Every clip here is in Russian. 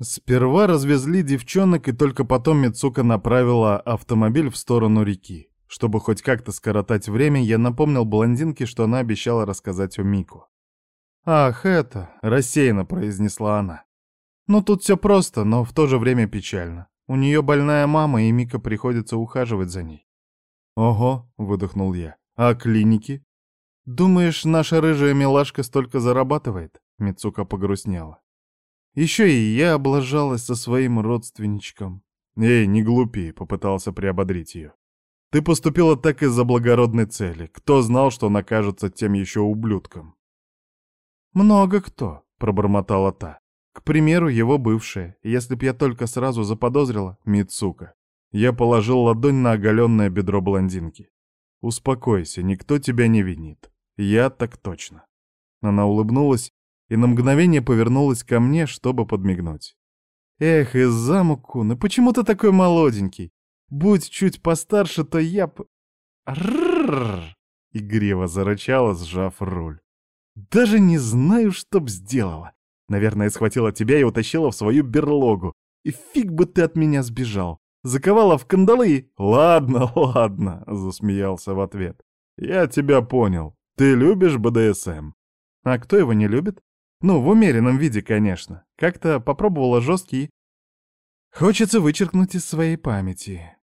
Сперва развезли девчонок, и только потом Мицука направила автомобиль в сторону реки. Чтобы хоть как-то скоротать время, я напомнил блондинке, что она обещала рассказать о Мику. «Ах, это!» — рассеянно произнесла она. «Ну тут все просто, но в то же время печально. У нее больная мама, и Мика приходится ухаживать за ней». «Ого!» — выдохнул я. «А клиники?» «Думаешь, наша рыжая милашка столько зарабатывает?» Мицука погрустнела. «Еще и я облажалась со своим родственничком». «Эй, не глупи», — попытался приободрить ее. «Ты поступила так из-за благородной цели. Кто знал, что он окажется тем еще ублюдком?» «Много кто», — пробормотала та. «К примеру, его бывшая. Если б я только сразу заподозрила, Мицука». Я положил ладонь на оголенное бедро блондинки. «Успокойся, никто тебя не винит. Я так точно». Она улыбнулась и на мгновение повернулась ко мне, чтобы подмигнуть. «Эх, и почему ты такой молоденький? Будь чуть постарше, то я б...» «Рррррр!» — игриво зарычала, сжав руль. «Даже не знаю, что б сделала. Наверное, схватила тебя и утащила в свою берлогу. И фиг бы ты от меня сбежал. Заковала в кандалы. «Ладно, ладно», — засмеялся в ответ. «Я тебя понял. Ты любишь БДСМ?» «А кто его не любит?» «Ну, в умеренном виде, конечно. Как-то попробовала жесткий. Хочется вычеркнуть из своей памяти».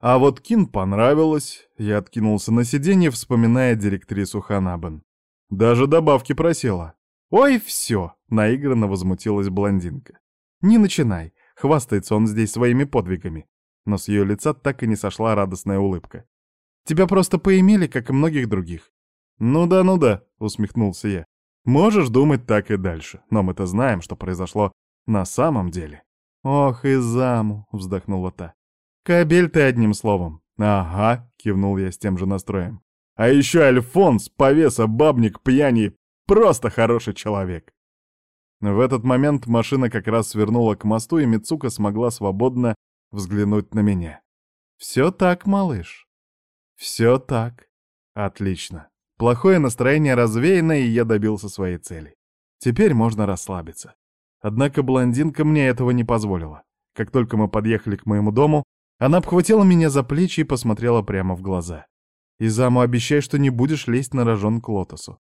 А вот Кин понравилось. Я откинулся на сиденье, вспоминая директрису Ханабен. Даже добавки просила. «Ой, все!» — наигранно возмутилась блондинка. «Не начинай. Хвастается он здесь своими подвигами. Но с ее лица так и не сошла радостная улыбка. Тебя просто поимели, как и многих других. Ну да, ну да, усмехнулся я. Можешь думать так и дальше, но мы-то знаем, что произошло на самом деле. Ох и заму, вздохнула та. Кабель ты одним словом. Ага, кивнул я с тем же настроем. А еще Альфонс, повеса, бабник, пьяни, просто хороший человек. В этот момент машина как раз свернула к мосту, и Мицука смогла свободно взглянуть на меня. «Все так, малыш?» «Все так. Отлично. Плохое настроение развеяно, и я добился своей цели. Теперь можно расслабиться. Однако блондинка мне этого не позволила. Как только мы подъехали к моему дому, она обхватила меня за плечи и посмотрела прямо в глаза. «Изаму, обещай, что не будешь лезть на рожон к лотосу.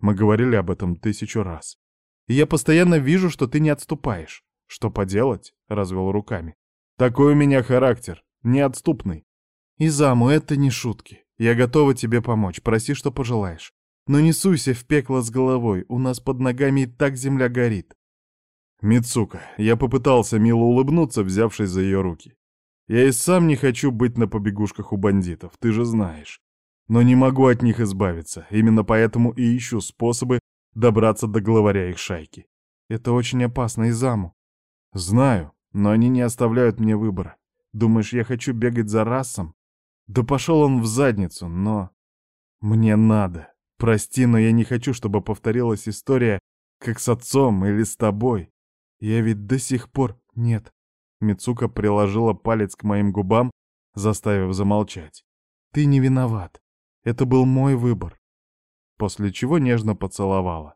Мы говорили об этом тысячу раз. И я постоянно вижу, что ты не отступаешь. Что поделать? Развел руками. Такой у меня характер, неотступный. Изаму, это не шутки. Я готова тебе помочь, проси, что пожелаешь. Но не суйся в пекло с головой, у нас под ногами и так земля горит. Мицука, я попытался мило улыбнуться, взявшись за ее руки. Я и сам не хочу быть на побегушках у бандитов, ты же знаешь. Но не могу от них избавиться, именно поэтому и ищу способы добраться до главаря их шайки. Это очень опасно и заму. Знаю, но они не оставляют мне выбора. Думаешь, я хочу бегать за расом? Да пошел он в задницу, но... Мне надо. Прости, но я не хочу, чтобы повторилась история, как с отцом или с тобой. Я ведь до сих пор... Нет. Мицука приложила палец к моим губам, заставив замолчать. Ты не виноват. Это был мой выбор после чего нежно поцеловала.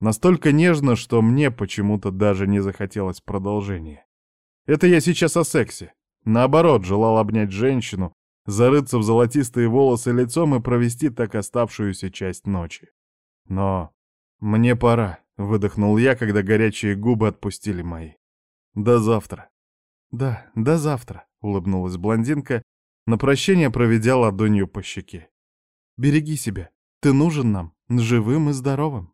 Настолько нежно, что мне почему-то даже не захотелось продолжения. Это я сейчас о сексе. Наоборот, желал обнять женщину, зарыться в золотистые волосы лицом и провести так оставшуюся часть ночи. Но мне пора, выдохнул я, когда горячие губы отпустили мои. До завтра. Да, до завтра, улыбнулась блондинка, на прощение проведя ладонью по щеке. Береги себя. Ты нужен нам, живым и здоровым.